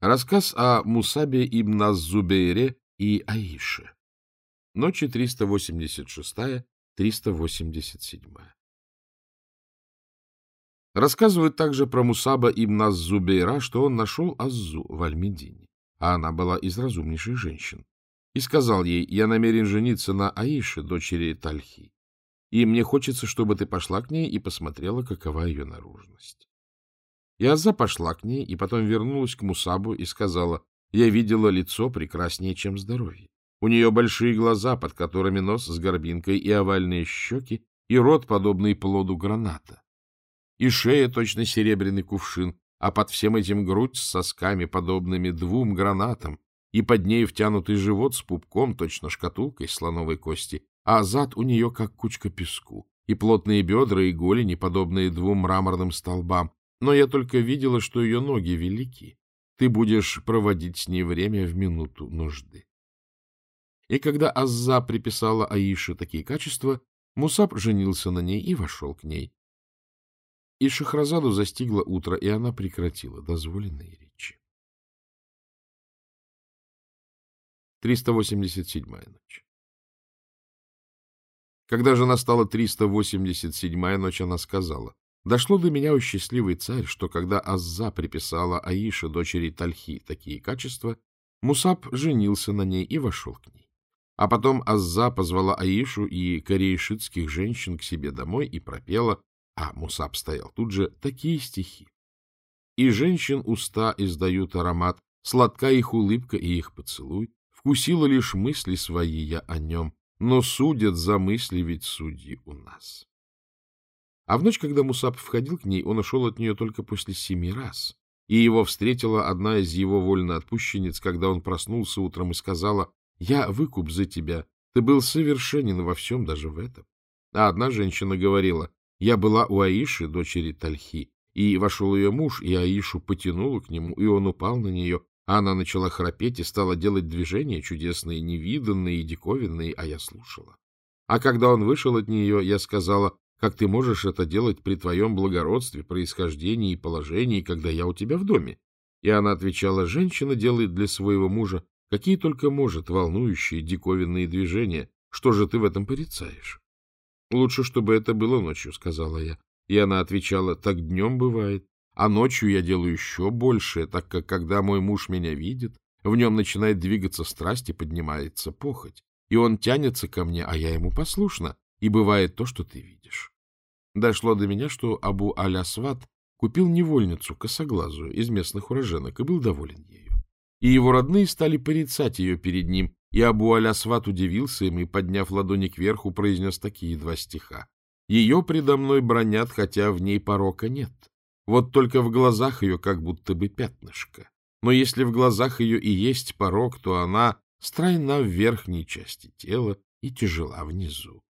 Рассказ о Мусабе ибн Аззубейре и Аише. Ночи 386-387. Рассказывают также про Мусаба ибн Аззубейра, что он нашел Аззу в Альмедине, а она была из разумнейших женщин, и сказал ей, я намерен жениться на Аише, дочери Тальхи, и мне хочется, чтобы ты пошла к ней и посмотрела, какова ее наружность. И Аза пошла к ней, и потом вернулась к Мусабу и сказала, «Я видела лицо прекраснее, чем здоровье. У нее большие глаза, под которыми нос с горбинкой, и овальные щеки, и рот, подобный плоду граната. И шея точно серебряный кувшин, а под всем этим грудь с сосками, подобными двум гранатам, и под ней втянутый живот с пупком, точно шкатулкой слоновой кости, а зад у нее как кучка песку, и плотные бедра и голени, подобные двум мраморным столбам, но я только видела, что ее ноги велики. Ты будешь проводить с ней время в минуту нужды. И когда Азза приписала Аише такие качества, Мусаб женился на ней и вошел к ней. И Шахразаду застигло утро, и она прекратила дозволенные речи. 387-я ночь Когда же настала 387-я ночь, она сказала, Дошло до меня, у счастливый царь, что когда Азза приписала Аише, дочери Тальхи, такие качества, Мусаб женился на ней и вошел к ней. А потом Азза позвала Аишу и кореишитских женщин к себе домой и пропела, а Мусаб стоял тут же, такие стихи. И женщин уста издают аромат, сладка их улыбка и их поцелуй, вкусила лишь мысли свои я о нем, но судят за мысли ведь судьи у нас. А в ночь, когда Мусап входил к ней, он ушел от нее только после семи раз. И его встретила одна из его вольноотпущенниц, когда он проснулся утром и сказала, «Я выкуп за тебя, ты был совершенен во всем, даже в этом». А одна женщина говорила, «Я была у Аиши, дочери Тальхи, и вошел ее муж, и Аишу потянула к нему, и он упал на нее, а она начала храпеть и стала делать движения чудесные, невиданные и диковинные, а я слушала. А когда он вышел от нее, я сказала, как ты можешь это делать при твоем благородстве, происхождении и положении, когда я у тебя в доме? И она отвечала, женщина делает для своего мужа какие только может волнующие диковинные движения. Что же ты в этом порицаешь? Лучше, чтобы это было ночью, сказала я. И она отвечала, так днем бывает, а ночью я делаю еще большее, так как, когда мой муж меня видит, в нем начинает двигаться страсть и поднимается похоть, и он тянется ко мне, а я ему послушна, и бывает то, что ты видишь. Дошло до меня, что Абу Алясват купил невольницу, косоглазую, из местных уроженок, и был доволен ею. И его родные стали порицать ее перед ним, и Абу Алясват удивился им и, подняв ладони кверху, произнес такие два стиха. «Ее предо мной бронят, хотя в ней порока нет. Вот только в глазах ее как будто бы пятнышко. Но если в глазах ее и есть порок, то она стройна в верхней части тела и тяжела внизу.